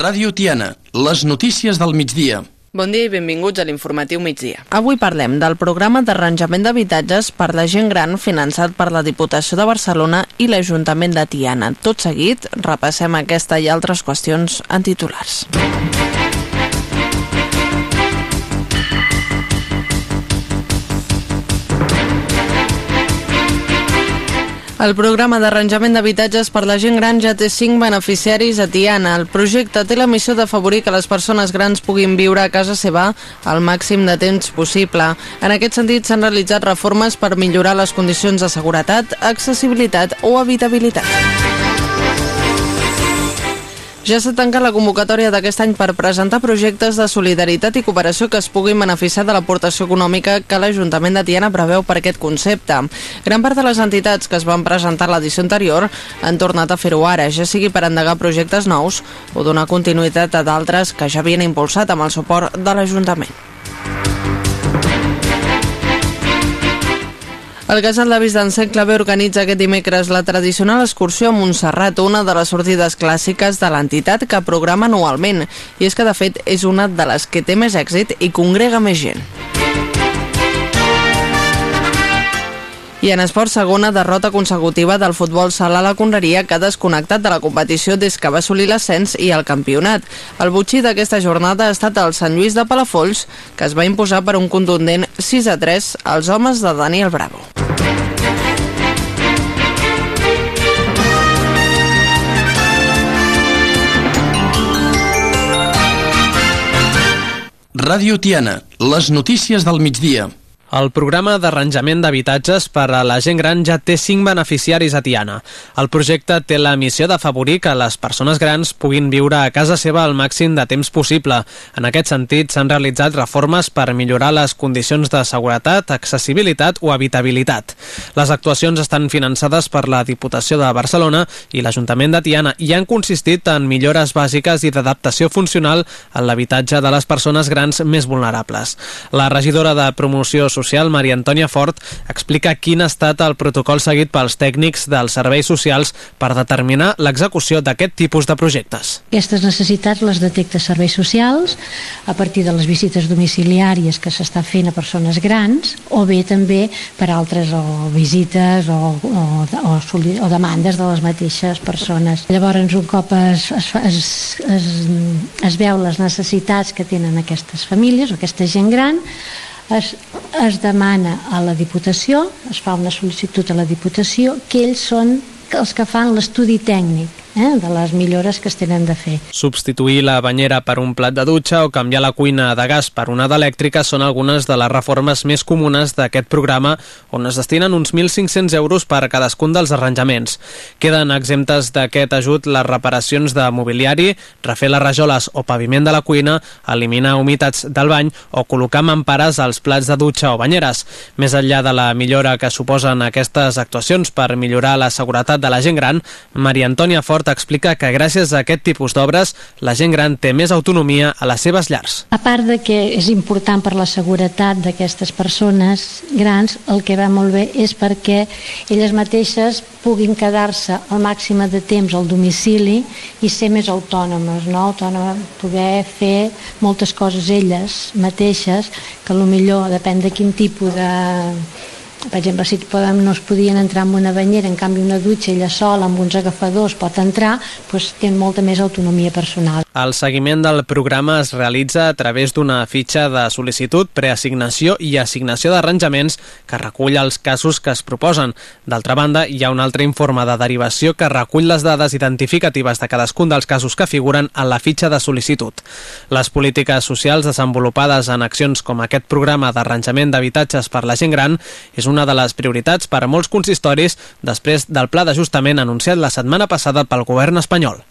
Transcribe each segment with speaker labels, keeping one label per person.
Speaker 1: Ràdio Tiana, les notícies del migdia.
Speaker 2: Bon dia i benvinguts a l'informatiu migdia.
Speaker 3: Avui parlem del programa d'arranjament d'habitatges per la gent gran finançat per la Diputació de Barcelona i l'Ajuntament de Tiana. Tot seguit, repassem aquesta i altres qüestions en titulars. El programa d'arranjament d'habitatges per la gent gran ja té 5 beneficiaris a Tiana. El projecte té la missió d'afavorir que les persones grans puguin viure a casa seva al màxim de temps possible. En aquest sentit, s'han realitzat reformes per millorar les condicions de seguretat, accessibilitat o habitabilitat. Ja s'ha tancat la convocatòria d'aquest any per presentar projectes de solidaritat i cooperació que es puguin beneficiar de l'aportació econòmica que l'Ajuntament de Tiana preveu per aquest concepte. Gran part de les entitats que es van presentar l'edició anterior han tornat a fer-ho ara, ja sigui per endegar projectes nous o donar continuïtat a d'altres que ja havien impulsat amb el suport de l'Ajuntament. El casal d'avis d'en Clavé organitza aquest dimecres la tradicional excursió a Montserrat, una de les sortides clàssiques de l'entitat que programa anualment. I és que, de fet, és una de les que té més èxit i congrega més gent. I en esport, segona derrota consecutiva del futbol sala a la Conreria que ha desconnectat de la competició des que va assolir l'ascens i el campionat. El butxí d'aquesta jornada ha estat el Sant Lluís de Palafolls, que es va imposar per un contundent 6 a 3 als homes de Daniel Bravo.
Speaker 1: Ràdio Tiana, les notícies del migdia.
Speaker 4: El programa d'arranjament d'habitatges per a la gent gran ja té 5 beneficiaris a Tiana. El projecte té la missió d'afavorir que les persones grans puguin viure a casa seva el màxim de temps possible. En aquest sentit, s'han realitzat reformes per millorar les condicions de seguretat, accessibilitat o habitabilitat. Les actuacions estan finançades per la Diputació de Barcelona i l'Ajuntament de Tiana i han consistit en millores bàsiques i d'adaptació funcional en l'habitatge de les persones grans més vulnerables. La regidora de Promoció Social Social, Maria Antònia Fort, explica quin ha estat el protocol seguit pels tècnics dels serveis socials per determinar l'execució d'aquest tipus de projectes.
Speaker 5: Aquestes necessitats les detecta serveis socials a partir de les visites domiciliàries que s'està fent a persones grans o bé també per altres o visites o, o, o, o demandes de les mateixes persones. Llavors, un cop es, es, es, es, es veu les necessitats que tenen aquestes famílies o aquesta gent gran, es, es demana a la Diputació, es fa una sol·licitud a la Diputació, que ells són els que fan l'estudi tècnic eh, de les millores que es tenen de fer.
Speaker 4: Substituir la banyera per un plat de dutxa o canviar la cuina de gas per una d'elèctrica són algunes de les reformes més comunes d'aquest programa on es destinen uns 1.500 euros per cadascun dels arranjaments. Queden exemptes d'aquest ajut les reparacions de mobiliari, refer les rajoles o paviment de la cuina, eliminar humitats del bany o col·locar mampares als plats de dutxa o banyeres. Més enllà de la millora que suposen aquestes actuacions per millorar la seguretat de la gent gran, Maria Antònia Fort Fort explica que gràcies a aquest tipus d'obres la gent gran té més autonomia a les seves llars.
Speaker 5: A part de que és important per la seguretat d'aquestes persones grans, el que va molt bé és perquè elles mateixes puguin quedar-se el màxim de temps al domicili i ser més autònomes, no? Autònoma, poder fer moltes coses elles mateixes, que millor depèn de quin tipus de per exemple, si podem, no es podien entrar en una banyera, en canvi una dutxa ella sola amb uns agafadors pot entrar, doncs té molta més autonomia personal.
Speaker 4: El seguiment del programa es realitza a través d'una fitxa de sol·licitud, preassignació i assignació d'arranjaments que recull els casos que es proposen. D'altra banda, hi ha un altre informe de derivació que recull les dades identificatives de cadascun dels casos que figuren en la fitxa de sol·licitud. Les polítiques socials desenvolupades en accions com aquest programa d'arranjament d'habitatges per la gent gran és una de les prioritats per a molts consistoris després del pla d'ajustament anunciat la setmana passada pel govern espanyol.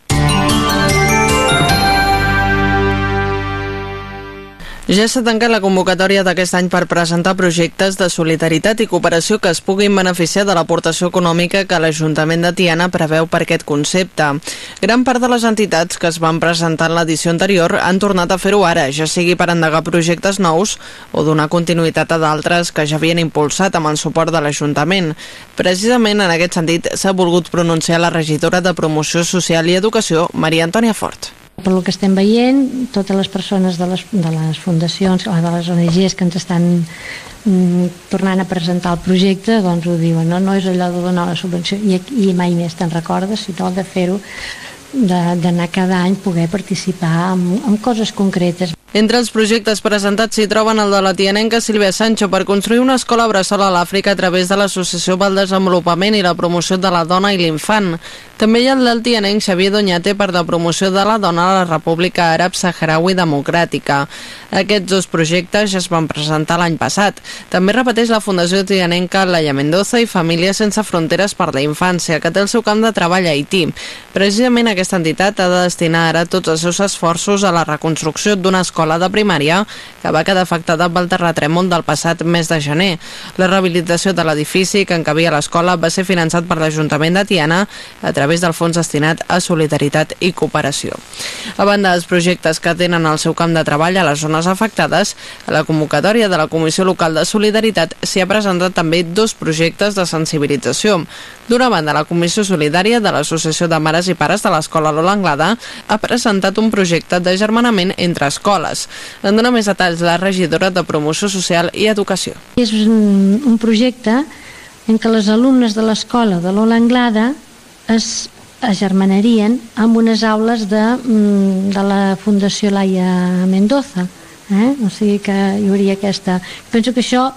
Speaker 3: Ja s'ha tancat la convocatòria d'aquest any per presentar projectes de solidaritat i cooperació que es puguin beneficiar de l'aportació econòmica que l'Ajuntament de Tiana preveu per aquest concepte. Gran part de les entitats que es van presentar en l'edició anterior han tornat a fer-ho ara, ja sigui per endegar projectes nous o donar continuïtat a d'altres que ja havien impulsat amb el suport de l'Ajuntament. Precisament en aquest sentit s'ha volgut pronunciar la regidora de Promoció Social i Educació, Maria Antònia Fort.
Speaker 5: Per lo que estem veient, totes les persones de les, de les fundacions o de les ONGs que ens estan mm, tornant a presentar el projecte doncs ho diuen, no, no és allò de donar la subvenció i, i mai més te'n recordes, sinó de fer-ho d'anar cada any poder participar en, en coses concretes.
Speaker 3: Entre els projectes presentats s'hi troben el de la tianenca Sílvia Sancho per construir una escola bressol a l'Àfrica a través de l'Associació pel Desenvolupament i la Promoció de la Dona i l'Infant. També hi ha el del tianenc Xavier Doñate per la promoció de la dona a la República Àrab Saharaui Democràtica. Aquests dos projectes ja es van presentar l'any passat. També repeteix la Fundació Tianenca Laia Mendoza i Famílies Sense Fronteres per la Infància, que té el seu camp de treball a Haití. Precisament aquesta entitat ha de destinar ara tots els seus esforços a la reconstrucció d'una escola de primària que va quedar afectada pel terratrèmol del passat mes de gener. La rehabilitació de l'edifici que encabia l'escola va ser finançat per l'Ajuntament de Tiana a través del fons destinat a solidaritat i cooperació. A banda dels projectes que tenen el seu camp de treball a les zones afectades, a la convocatòria de la Comissió Local de Solidaritat s'hi ha presentat també dos projectes de sensibilització. D'una banda, la Comissió Solidària de l'Associació de Mares i Pares de l'Escola Lola Anglada ha presentat un projecte de germanament entre escoles. En dona més detalls la regidora de Promoció Social i Educació.
Speaker 5: És un projecte en què les alumnes de l'escola de l'Ola Anglada es agermanarien amb unes aules de, mm, de la Fundació Laia Mendoza. Eh? O sigui que hi hauria aquesta... Penso que això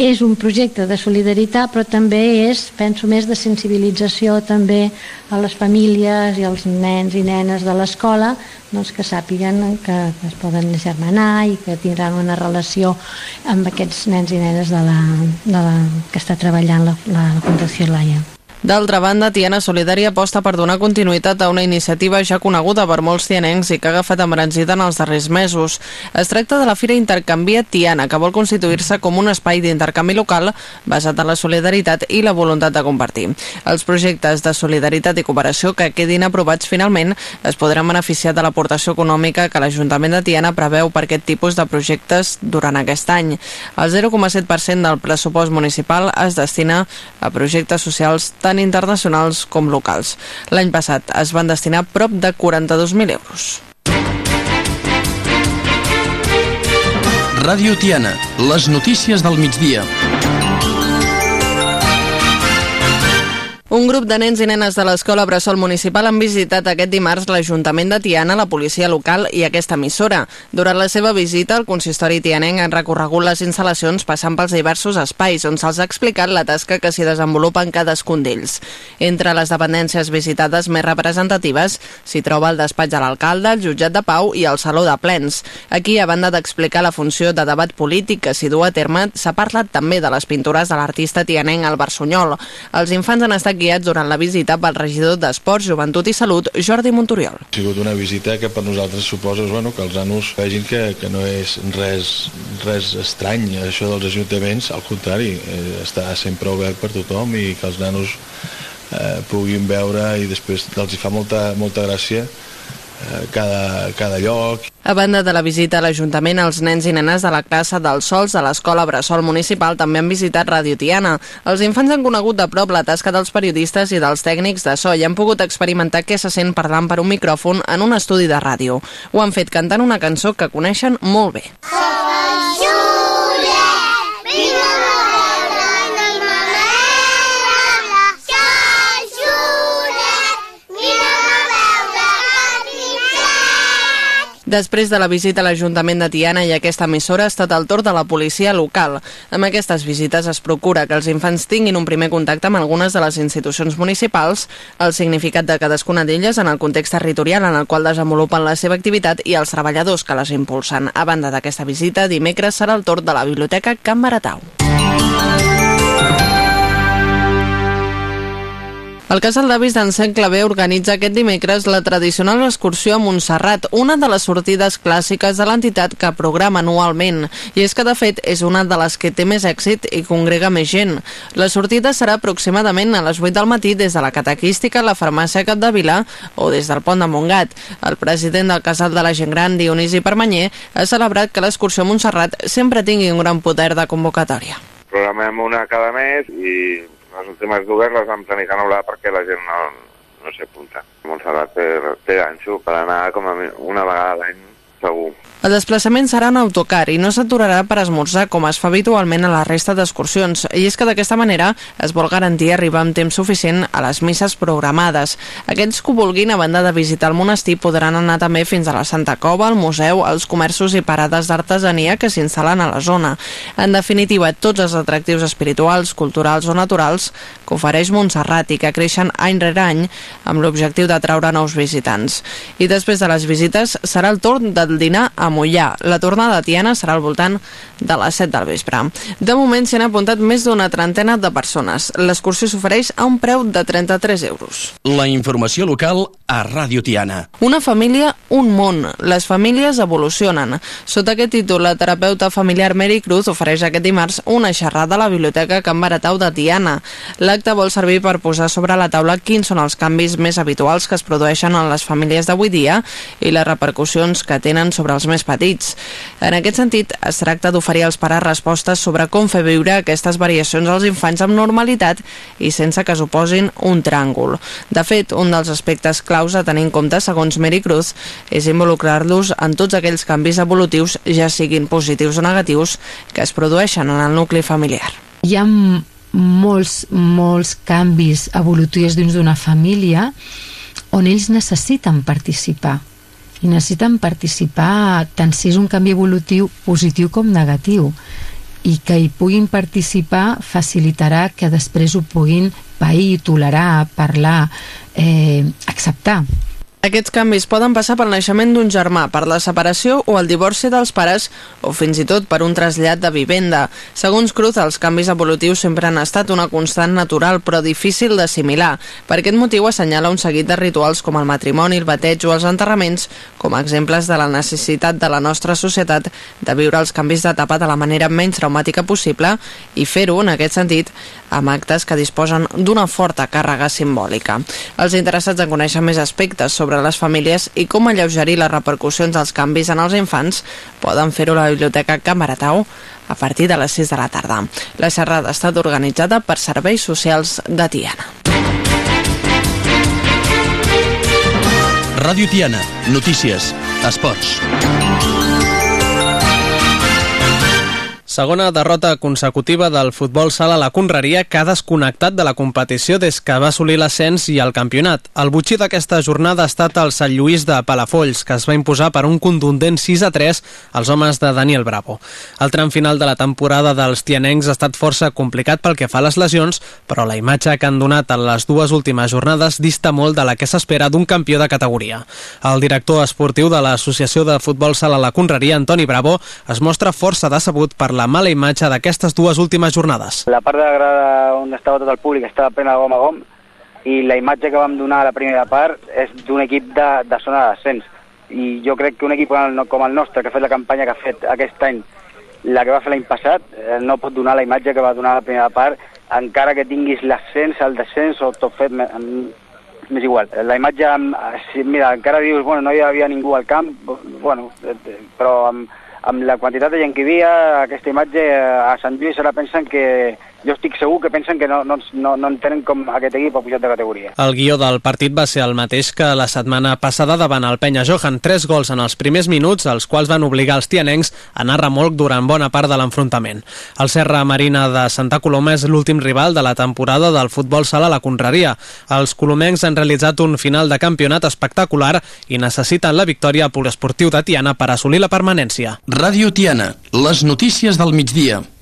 Speaker 5: és un projecte de solidaritat però també és, penso més de sensibilització també a les famílies i als nens i nenes de l'escola doncs que sàpiguen que, es poden germanar i que tindran una relació amb aquests nens i nenes de la, de la, que està treballant la, la, la Fundació Laia.
Speaker 3: D'altra banda, Tiana Solidària aposta per donar continuïtat a una iniciativa ja coneguda per molts tianencs i que ha agafat embranzida en els darrers mesos. Es tracta de la Fira Intercanvia Tiana, que vol constituir-se com un espai d'intercanvi local basat en la solidaritat i la voluntat de compartir. Els projectes de solidaritat i cooperació que quedin aprovats finalment es podran beneficiar de l'aportació econòmica que l'Ajuntament de Tiana preveu per aquest tipus de projectes durant aquest any. El 0,7% del pressupost municipal es destina a projectes socials tan tant internacionals com locals. L'any passat es van destinar prop de 42.000 euros.
Speaker 1: Ràdio Tiana, les notícies del migdia.
Speaker 3: Un grup de nens i nenes de l'Escola Bressol Municipal han visitat aquest dimarts l'Ajuntament de Tiana, la policia local i aquesta emissora. Durant la seva visita, el consistori tianenc han recorregut les instal·lacions passant pels diversos espais on se'ls ha explicat la tasca que s'hi desenvolupa en cadascun d'ells. Entre les dependències visitades més representatives s'hi troba el despatx de l'alcalde, el jutjat de pau i el saló de plens. Aquí, a banda d'explicar la funció de debat polític que s'hi du a terme, s'ha parlat també de les pintures de l'artista tianenc Albert Sunyol. Els infants han estat guiats durant la visita pel regidor d'Esports, Joventut i Salut, Jordi Montoriol.
Speaker 6: Ha sigut una visita que per nosaltres suposa bueno, que els nanos vegin que, que no és res, res estrany això dels ajuntaments, al contrari, eh, està sempre obert per tothom i que els nanos eh, puguin veure i després els hi fa molta, molta gràcia cada, cada lloc.
Speaker 3: A banda de la visita a l'Ajuntament, els nens i nenes de la classe dels Sols de l'Escola Bressol Municipal també han visitat Radio Tiana. Els infants han conegut de prop la tasca dels periodistes i dels tècnics de so i han pogut experimentar què se sent parlant per un micròfon en un estudi de ràdio. Ho han fet cantant una cançó que coneixen molt bé. Després de la visita a l'Ajuntament de Tiana i aquesta emissora ha estat el torn de la policia local. Amb aquestes visites es procura que els infants tinguin un primer contacte amb algunes de les institucions municipals, el significat de cadascuna d'elles en el context territorial en el qual desenvolupen la seva activitat i els treballadors que les impulsen. A banda d'aquesta visita, dimecres serà el torn de la Biblioteca Can Baratau. El Casal d'Avis d'en Sant Clavé organitza aquest dimecres la tradicional excursió a Montserrat, una de les sortides clàssiques de l'entitat que programa anualment. I és que, de fet, és una de les que té més èxit i congrega més gent. La sortida serà aproximadament a les 8 del matí des de la Catequística, la farmàcia Capdevila o des del Pont de Montgat. El president del Casal de la Gent Gran, Dionisi Permanyer, ha celebrat que l'excursió a Montserrat sempre tingui un gran poder de convocatòria.
Speaker 7: Programem una cada mes i les últimes dues les vam tenir que anul·lar perquè la gent no, no sé apuntar. Montserrat té, té ganxo per anar com a una vegada a l'any segur.
Speaker 3: El desplaçament serà en autocar i no s'aturarà per esmorzar com es fa habitualment a la resta d'excursions. I és que d'aquesta manera es vol garantir arribar amb temps suficient a les misses programades. Aquells que vulguin, a banda de visitar el monestir, podran anar també fins a la Santa Cova, al museu, als comerços i parades d'artesania que s'instal·len a la zona. En definitiva, tots els atractius espirituals, culturals o naturals que ofereix Montserrat i que creixen any rere any amb l'objectiu d'atraure nous visitants. I després de les visites serà el torn del dinar amb Mollà. La tornada a Tiana serà al voltant de les 7 del vespre. De moment s'hi han apuntat més d'una trentena de persones. L'excursió s'ofereix a un preu de 33 euros.
Speaker 1: La informació local a Ràdio Tiana.
Speaker 3: Una família, un món. Les famílies evolucionen. Sota aquest títol, la terapeuta familiar Mary Cruz ofereix aquest dimarts una xerrada a la Biblioteca Can Baratau de Tiana. L'acte vol servir per posar sobre la taula quins són els canvis més habituals que es produeixen en les famílies d'avui dia i les repercussions que tenen sobre els més petits. En aquest sentit, es tracta d'oferir als pares respostes sobre com fer viure aquestes variacions als infants amb normalitat i sense que suposin un tràngol. De fet, un dels aspectes claus a tenir en compte, segons Mary Cruz, és involucrar-los en tots aquells canvis evolutius, ja siguin positius o negatius, que es produeixen en el nucli familiar.
Speaker 8: Hi ha molts, molts canvis evolutius dins d'una família on ells necessiten participar i necessiten participar tant si és un canvi evolutiu positiu com negatiu i que hi puguin participar facilitarà que després ho puguin pair, tolerar, parlar, eh, acceptar.
Speaker 3: Aquests canvis poden passar pel naixement d'un germà, per la separació o el divorci dels pares o fins i tot per un trasllat de vivenda. Segons Cruz, els canvis evolutius sempre han estat una constant natural però difícil d'assimilar. Per aquest motiu assenyala un seguit de rituals com el matrimoni, el bateig o els enterraments com a exemples de la necessitat de la nostra societat de viure els canvis d'etapa de la manera menys traumàtica possible i fer-ho, en aquest sentit, amb actes que disposen d'una forta càrrega simbòlica. Els interessats en conèixer més aspectes sobre les famílies i com alleugerir les repercussions dels canvis en els infants poden fer-ho a la Biblioteca Camaratau a partir de les 6 de la tarda. La xerrada ha estat organitzada per Serveis Socials de Tiana.
Speaker 1: Ràdio Tiana. Notícies. Esports.
Speaker 4: Segona derrota consecutiva del futbol sala a la Conreria que ha desconnectat de la competició des que va assolir l'ascens i el campionat. El butxí d'aquesta jornada ha estat el Sant Lluís de Palafolls, que es va imposar per un contundent 6 a 3 als homes de Daniel Bravo. El tram final de la temporada dels tianencs ha estat força complicat pel que fa a les lesions, però la imatge que han donat en les dues últimes jornades dista molt de la que s'espera d'un campió de categoria. El director esportiu de l'Associació de Futbol Sala a la Conreria, Antoni Bravo, es mostra força decebut per la la mala imatge d'aquestes dues últimes jornades.
Speaker 9: La part de la grada on estava tot el públic estava plena de gom a gom i la imatge que vam donar a la primera part és d'un equip de, de zona de descens. I jo crec que un equip com el nostre, que ha fet la campanya que ha fet aquest any, la que va fer l'any passat, eh, no pot donar la imatge que va donar la primera part, encara que tinguis l'ascens, el descens o tot fet, m'és igual. La imatge, mira, encara dius, bueno, no hi havia ningú al camp, bueno, eh, però amb, amb la quantitat de gent que hi havia, aquesta imatge a Sant Lluís ara pensen que jo estic segur que pensen que no, no, no, no entenen com aquest equip ha pujat de categoria.
Speaker 4: El guió del partit va ser el mateix que la setmana passada davant el Penya Johan. Tres gols en els primers minuts, els quals van obligar els tianencs a anar remolc durant bona part de l'enfrontament. El Serra Marina de Santa Coloma és l'últim rival de la temporada del futbol sala a la Conreria. Els colomencs han realitzat un final de campionat espectacular i necessiten la victòria al poliesportiu de Tiana per assolir la permanència.
Speaker 1: Ràdio Tiana, les notícies del migdia.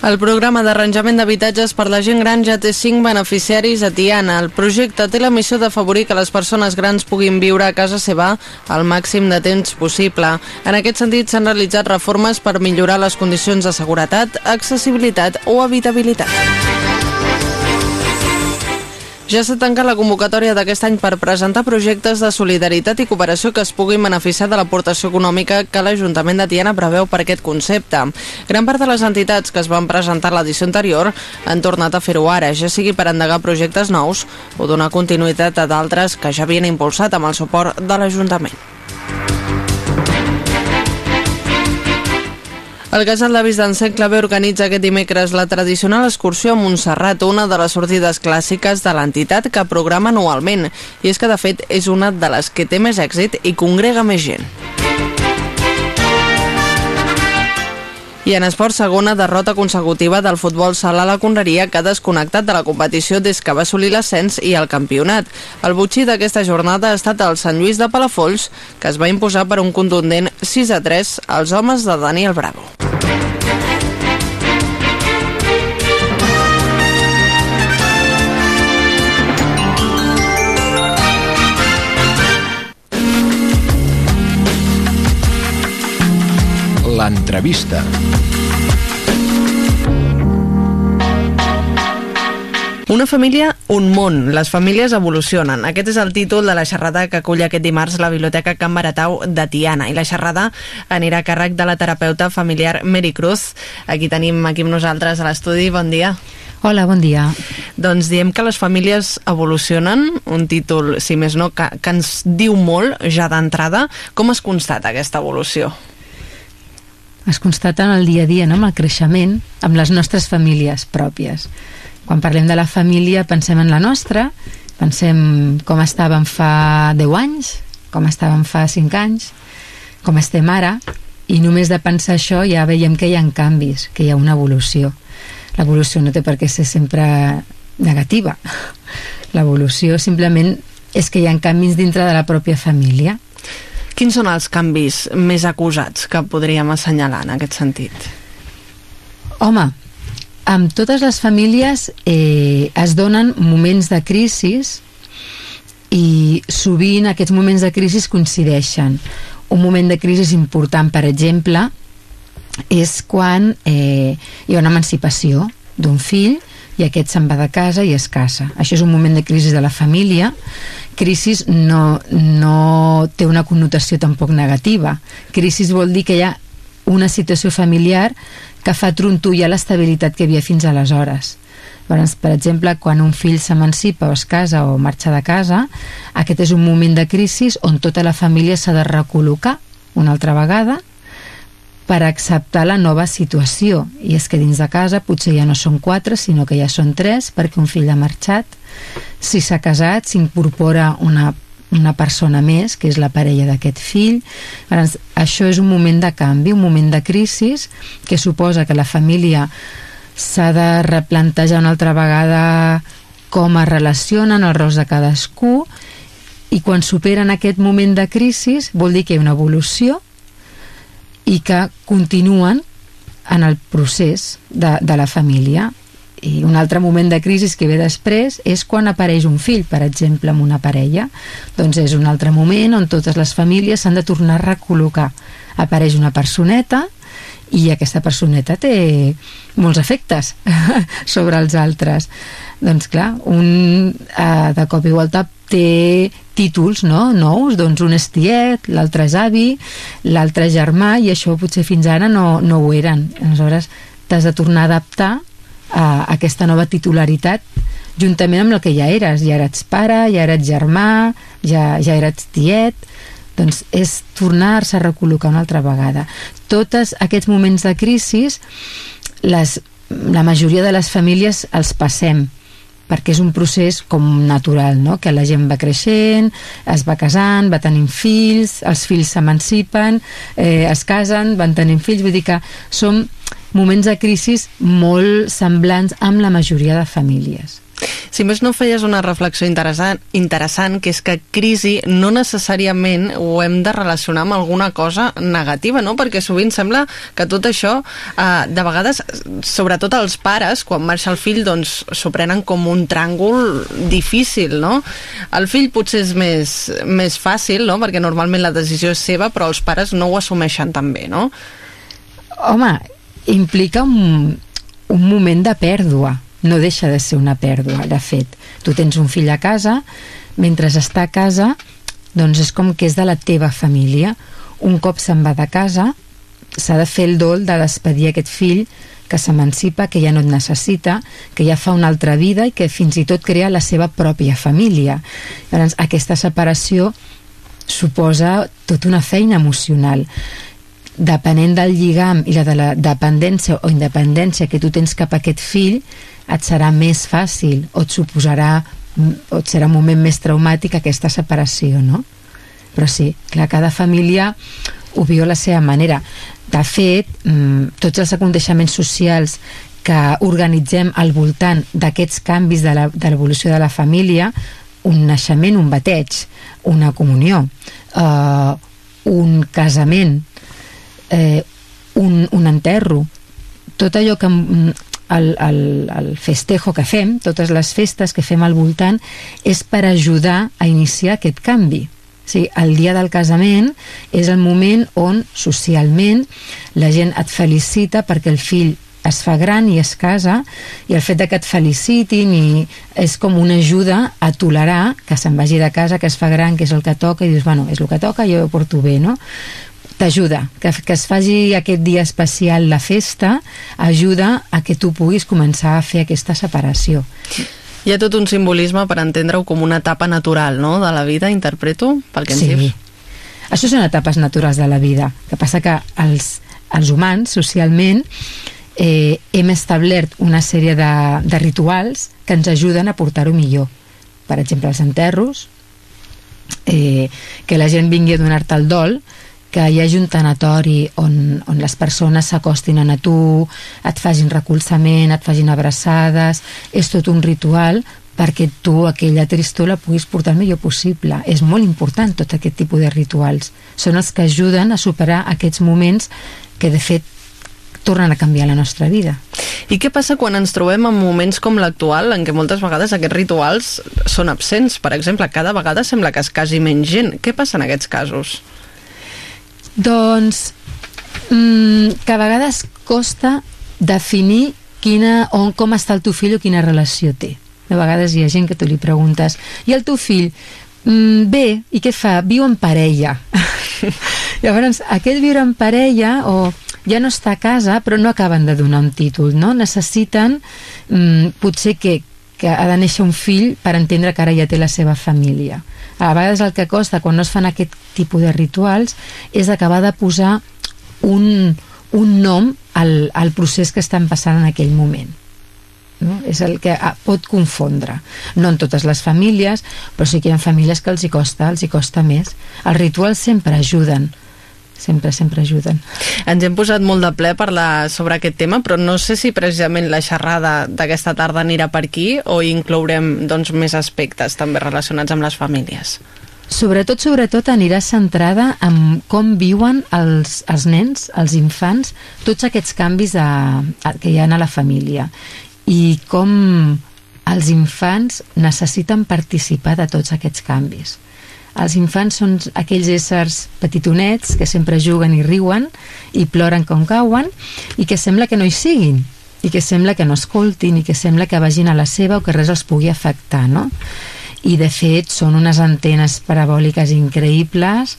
Speaker 3: El programa d'arranjament d'habitatges per la gent gran ja té 5 beneficiaris a Tiana. El projecte té la missió d'afavorir que les persones grans puguin viure a casa seva al màxim de temps possible. En aquest sentit, s'han realitzat reformes per millorar les condicions de seguretat, accessibilitat o habitabilitat. Ja s'ha tancat la convocatòria d'aquest any per presentar projectes de solidaritat i cooperació que es puguin beneficiar de l'aportació econòmica que l'Ajuntament de Tiana preveu per aquest concepte. Gran part de les entitats que es van presentar l'edició anterior han tornat a fer-ho ara, ja sigui per endegar projectes nous o donar continuïtat a d'altres que ja havien impulsat amb el suport de l'Ajuntament. El casal d'avis d'en Clavé organitza aquest dimecres la tradicional excursió a Montserrat, una de les sortides clàssiques de l'entitat que programa anualment. I és que, de fet, és una de les que té més èxit i congrega més gent. I en esport, segona derrota consecutiva del futbol sala a la Conreria que ha desconnectat de la competició des que va assolir l'ascens i el campionat. El butxí d'aquesta jornada ha estat el Sant Lluís de Palafolls, que es va imposar per un contundent 6 a 3 als homes de Daniel Bravo.
Speaker 10: L'entrevista.
Speaker 3: Una família, un món. Les famílies evolucionen. Aquest és el títol de la xerrada que acull aquest dimarts la Biblioteca Can Baratau de Tiana. I la xerrada anirà a càrrec de la terapeuta familiar Mary Cruz. Aquí tenim aquí amb nosaltres a l'estudi. Bon dia.
Speaker 8: Hola, bon dia.
Speaker 3: Doncs diem que les famílies evolucionen, un títol, si més no, que, que ens diu molt ja d'entrada. Com es constata aquesta evolució?
Speaker 8: Es constata en el dia a dia, no? amb el creixement, amb les nostres famílies pròpies. Quan parlem de la família pensem en la nostra, pensem com estàvem fa 10 anys, com estàvem fa 5 anys, com estem ara, i només de pensar això ja veiem que hi ha canvis, que hi ha una evolució. L'evolució no té per què ser sempre negativa. L'evolució simplement és que hi ha canvis dintre de la pròpia família.
Speaker 3: Quins són els canvis més acusats que podríem assenyalar en aquest sentit?
Speaker 8: Home, amb totes les famílies eh, es donen moments de crisis i sovint aquests moments de crisi coincideixen. Un moment de crisi important, per exemple, és quan eh, hi ha una emancipació d'un fill i aquest se'n va de casa i es casa. Això és un moment de crisi de la família. Crisis no, no té una connotació tampoc negativa. Crisis vol dir que hi ha una situació familiar que fa trontollar l'estabilitat que hi havia fins aleshores. Llavors, per exemple, quan un fill s'emancipa o es casa o marxa de casa, aquest és un moment de crisi on tota la família s'ha de recol·locar una altra vegada per acceptar la nova situació. I és que dins de casa potser ja no són quatre, sinó que ja són tres, perquè un fill ha marxat. Si s'ha casat, s'incorpora una una persona més, que és la parella d'aquest fill. Llavors, això és un moment de canvi, un moment de crisi que suposa que la família s'ha de replantejar una altra vegada com es relacionen els rols de cadascú i quan superen aquest moment de crisi vol dir que hi ha una evolució i que continuen en el procés de, de la família i un altre moment de crisi que ve després és quan apareix un fill, per exemple, amb una parella. Doncs és un altre moment on totes les famílies s'han de tornar a recol·locar. Apareix una personeta i aquesta personeta té molts efectes sobre els altres. Doncs clar, un eh, de cop i volta té títols no? nous, doncs un és tiet, l'altre és avi, l'altre germà, i això potser fins ara no, no ho eren. Aleshores, t'has de tornar a adaptar a aquesta nova titularitat juntament amb el que ja eres, ja eres pare, ja eres germà, ja, ja eres tiet, doncs és tornar-se a recol·locar una altra vegada. Tots aquests moments de crisi, les, la majoria de les famílies els passem, perquè és un procés com natural, no? que la gent va creixent, es va casant, va tenint fills, els fills s'emancipen, eh, es casen, van tenint fills, vull dir que som moments de crisi molt semblants amb la majoria de famílies.
Speaker 3: Si més no feies una reflexió interessant, interessant, que és que crisi no necessàriament ho hem de relacionar amb alguna cosa negativa, no? Perquè sovint sembla que tot això, eh, de vegades, sobretot els pares, quan marxa el fill, doncs s'ho prenen com un tràngol difícil, no? El fill potser és més, més fàcil, no? Perquè normalment la decisió és seva, però els pares no ho assumeixen tan bé, no?
Speaker 8: Home, implica un, un moment de pèrdua no deixa de ser una pèrdua, de fet. Tu tens un fill a casa, mentre està a casa, doncs és com que és de la teva família. Un cop se'n va de casa, s'ha de fer el dol de despedir aquest fill que s'emancipa, que ja no et necessita, que ja fa una altra vida i que fins i tot crea la seva pròpia família. Llavors, aquesta separació suposa tota una feina emocional depenent del lligam i la de la dependència o independència que tu tens cap a aquest fill et serà més fàcil o et suposarà o et serà un moment més traumàtic aquesta separació, no? Però sí, clar, cada família ho viu a la seva manera. De fet, mm, tots els aconteixements socials que organitzem al voltant d'aquests canvis de l'evolució de, de la família, un naixement, un bateig, una comunió, eh, un casament, eh, un, un enterro, tot allò que mm, el, el, el festejo que fem, totes les festes que fem al voltant, és per ajudar a iniciar aquest canvi. O sigui, el dia del casament és el moment on socialment la gent et felicita perquè el fill es fa gran i es casa i el fet de que et felicitin i és com una ajuda a tolerar que se'n vagi de casa, que es fa gran, que és el que toca i dius, bueno, és el que toca, jo ho porto bé, no? T'ajuda, que, que es faci aquest dia especial la festa ajuda a que tu puguis començar a fer aquesta separació.
Speaker 2: Hi ha tot un simbolisme per entendre-ho com una etapa natural, no?, de la vida, interpreto, pel que ens
Speaker 8: sí.
Speaker 2: dius.
Speaker 8: Això són etapes naturals de la vida. que passa que els, els humans, socialment, eh, hem establert una sèrie de, de rituals que ens ajuden a portar-ho millor. Per exemple, els enterros, eh, que la gent vingui a donar-te el dol, que hi hagi un tanatori on, on les persones s'acostin a tu, et facin recolzament, et facin abraçades, és tot un ritual perquè tu aquella tristor la puguis portar el millor possible. És molt important tot aquest tipus de rituals. Són els que ajuden a superar aquests moments que de fet tornen a canviar la nostra vida.
Speaker 2: I què passa quan ens trobem en moments com l'actual, en què moltes vegades aquests rituals són absents? Per exemple, cada vegada sembla que es casi menys gent. Què passa en aquests casos?
Speaker 8: Doncs mm, que a vegades costa definir quina, on, com està el teu fill o quina relació té. De vegades hi ha gent que tu li preguntes i el teu fill, mm, bé, i què fa? Viu en parella. Llavors, aquest viure en parella o ja no està a casa però no acaben de donar un títol, no? Necessiten mm, potser que, que ha de néixer un fill per entendre que ara ja té la seva família. A vegades el que costa quan no es fan aquest tipus de rituals és acabar de posar un, un nom al, al procés que estan passant en aquell moment no? és el que ah, pot confondre. No en totes les famílies però sí que hi ha famílies que els hi costa els hi costa més. Els rituals sempre ajuden sempre, sempre ajuden.
Speaker 2: Ens hem posat molt de ple a parlar sobre aquest tema, però no sé si precisament la xerrada d'aquesta tarda anirà per aquí o inclourem doncs, més aspectes també relacionats amb les famílies.
Speaker 8: Sobretot, sobretot anirà centrada en com viuen els, els nens, els infants, tots aquests canvis a, a, que hi ha a la família i com els infants necessiten participar de tots aquests canvis els infants són aquells éssers petitonets que sempre juguen i riuen i ploren com cauen i que sembla que no hi siguin i que sembla que no escoltin i que sembla que vagin a la seva o que res els pugui afectar, no? I de fet són unes antenes parabòliques increïbles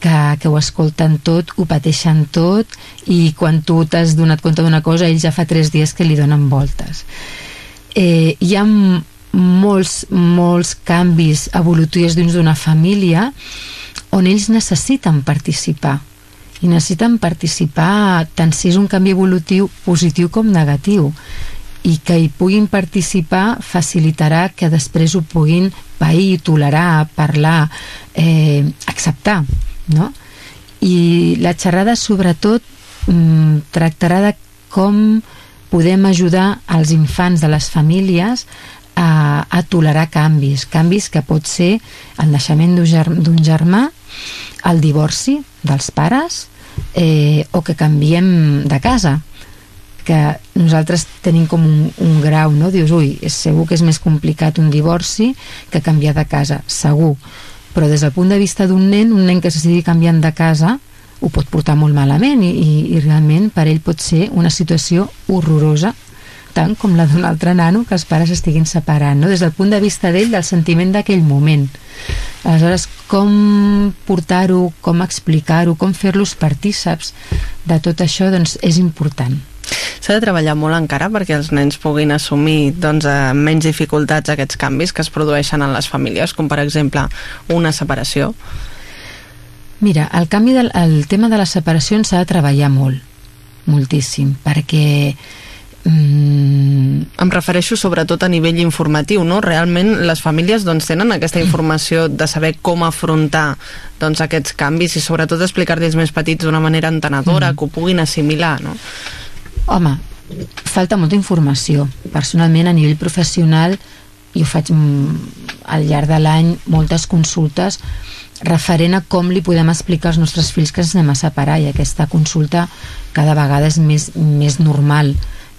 Speaker 8: que, que ho escolten tot, ho pateixen tot i quan tu t'has donat compte d'una cosa ells ja fa tres dies que li donen voltes. Eh, hi ha molts, molts canvis evolutius dins d'una família on ells necessiten participar i necessiten participar tant si és un canvi evolutiu positiu com negatiu i que hi puguin participar facilitarà que després ho puguin pair, tolerar, parlar, eh, acceptar, no? I la xerrada sobretot mm, tractarà de com podem ajudar els infants de les famílies a, a tolerar canvis, canvis que pot ser el naixement d'un germà, el divorci dels pares eh, o que canviem de casa que nosaltres tenim com un, un grau, no? Dius, ui, segur que és més complicat un divorci que canviar de casa, segur. Però des del punt de vista d'un nen, un nen que s'estigui canviant de casa ho pot portar molt malament i, i, i realment per ell pot ser una situació horrorosa tant com la d'un altre nano que els pares estiguin separant, no? des del punt de vista d'ell, del sentiment d'aquell moment. Aleshores, com portar-ho, com explicar-ho, com fer-los partíceps de tot això, doncs és important.
Speaker 3: S'ha de treballar molt encara perquè els nens puguin assumir doncs, amb menys dificultats aquests canvis que es produeixen en les famílies, com per exemple una separació?
Speaker 8: Mira, el canvi del el tema de les separacions s'ha de treballar molt, moltíssim, perquè
Speaker 3: Mm, em refereixo sobretot a nivell informatiu, no? Realment les famílies doncs, tenen aquesta informació de saber com afrontar doncs, aquests canvis i sobretot explicar-los més petits d'una manera entenedora, mm. que ho puguin assimilar, no?
Speaker 8: Home, falta molta informació. Personalment, a nivell professional, jo faig mm, al llarg de l'any moltes consultes referent a com li podem explicar als nostres fills que ens anem a separar i aquesta consulta cada vegada és més, més normal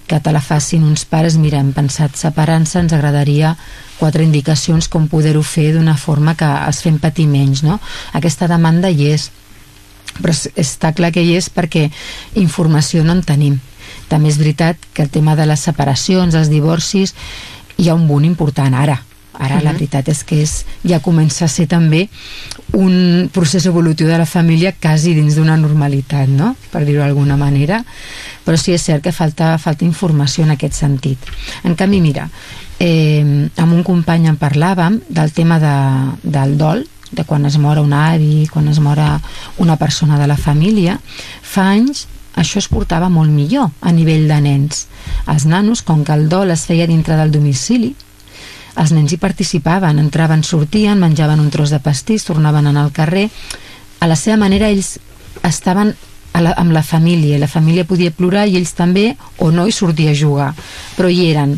Speaker 8: que te la facin uns pares, mira, hem pensat separant-se, ens agradaria quatre indicacions com poder-ho fer d'una forma que es fem patir menys, no? Aquesta demanda hi és, però està clar que hi és perquè informació no en tenim. També és veritat que el tema de les separacions, els divorcis, hi ha un bunt important ara, Ara uh -huh. la veritat és que és, ja comença a ser també un procés evolutiu de la família quasi dins d'una normalitat, no? per dir-ho d'alguna manera, però sí és cert que falta, falta informació en aquest sentit. En canvi, mira, eh, amb un company en parlàvem del tema de, del dol, de quan es mora un avi, quan es mora una persona de la família, fa anys això es portava molt millor a nivell de nens. Els nanos, com que el dol es feia dintre del domicili, els nens hi participaven, entraven, sortien, menjaven un tros de pastís, tornaven anar al carrer. A la seva manera ells estaven la, amb la família, la família podia plorar i ells també, o no, i sortia a jugar, però hi eren.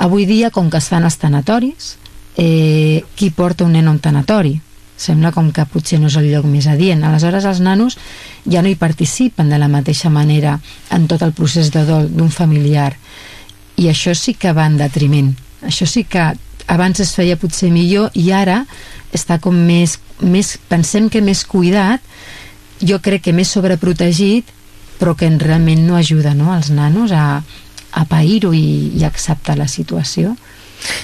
Speaker 8: Avui dia, com que es fan els tanatoris, eh, qui porta un nen a un tanatori? Sembla com que potser no és el lloc més adient. Aleshores, els nanos ja no hi participen de la mateixa manera en tot el procés de dol d'un familiar. I això sí que va en detriment això sí que abans es feia potser millor i ara està com més, més pensem que més cuidat jo crec que més sobreprotegit però que realment no ajuda no, als nanos a, a pair-ho i, i acceptar la situació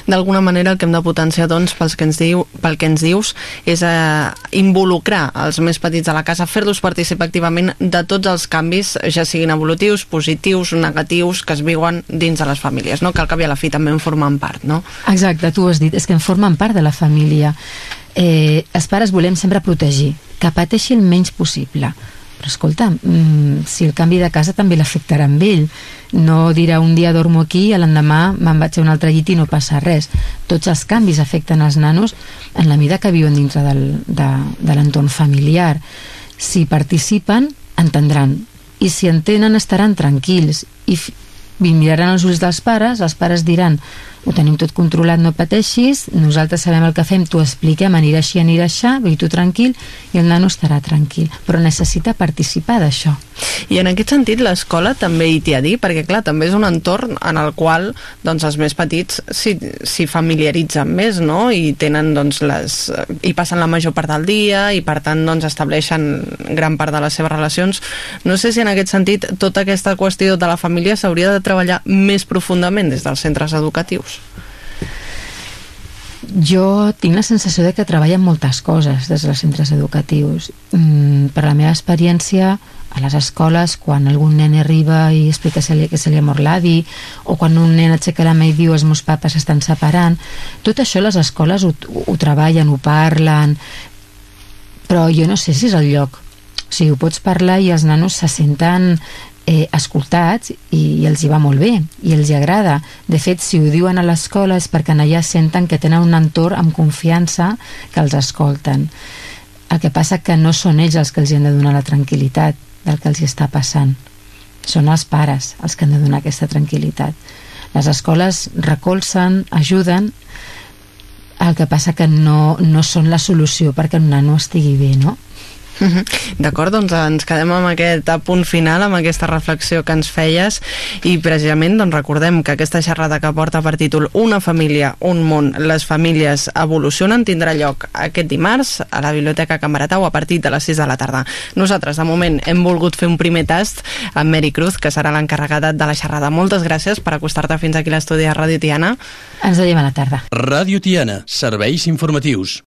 Speaker 3: D'alguna manera el que hem de potenciar doncs, pels que ens diu, pel que ens dius és eh, involucrar els més petits de la casa, fer-los participar activament de tots els canvis, ja siguin evolutius, positius, negatius, que es viuen dins de les famílies, no? que al cap i a la fi també en formen part. No?
Speaker 8: Exacte, tu has dit, és que en formen part de la família. Eh, els pares volem sempre protegir, que pateixi el menys possible però escolta, mmm, si el canvi de casa també l'afectarà amb ell. No dirà un dia dormo aquí i l'endemà me'n vaig a un altre llit i no passa res. Tots els canvis afecten els nanos en la mida que viuen dintre del, de, de l'entorn familiar. Si participen entendran. I si entenen estaran tranquils. I miraran els ulls dels pares els pares diran ho tenim tot controlat, no pateixis, nosaltres sabem el que fem, t'ho expliquem, anirà així, anirà així, ve tu tranquil, i el nano estarà tranquil, però necessita participar d'això.
Speaker 3: I en aquest sentit l'escola també hi té a dir, perquè clar, també és un entorn en el qual doncs, els més petits s'hi familiaritzen més, no? I tenen doncs les... i passen la major part del dia i per tant doncs estableixen gran part de les seves relacions. No sé si en aquest sentit tota aquesta qüestió de la família s'hauria de treballar més profundament des dels centres educatius.
Speaker 8: Jo tinc la sensació de que treballen moltes coses des dels centres educatius. Mm, per la meva experiència, a les escoles, quan algun nen arriba i explica que se li ha mort l'avi, o quan un nen aixeca la mà i diu els meus papes estan separant, tot això les escoles ho, ho treballen, ho parlen, però jo no sé si és el lloc. Sigui, ho pots parlar i els nanos se senten eh, escoltats i, i els hi va molt bé i els hi agrada. De fet, si ho diuen a l'escola és perquè allà senten que tenen un entorn amb confiança que els escolten. El que passa que no són ells els que els han de donar la tranquil·litat del que els està passant. Són els pares els que han de donar aquesta tranquil·litat. Les escoles recolzen, ajuden, el que passa que no, no són la solució perquè un nano estigui bé, no?
Speaker 3: -huh. D'acord, doncs ens quedem amb aquest punt final, amb aquesta reflexió que ens feies i precisament doncs, recordem que aquesta xerrada que porta per títol Una família, un món, les famílies evolucionen tindrà lloc aquest dimarts a la Biblioteca Can Baratau a partir de les 6 de la tarda. Nosaltres, de moment, hem volgut fer un primer tast amb Mary Cruz, que serà l'encarregada de la xerrada. Moltes gràcies per acostar-te fins aquí a l'estudi de Ràdio Tiana.
Speaker 8: Ens veiem a la tarda.
Speaker 1: Ràdio Tiana, serveis informatius.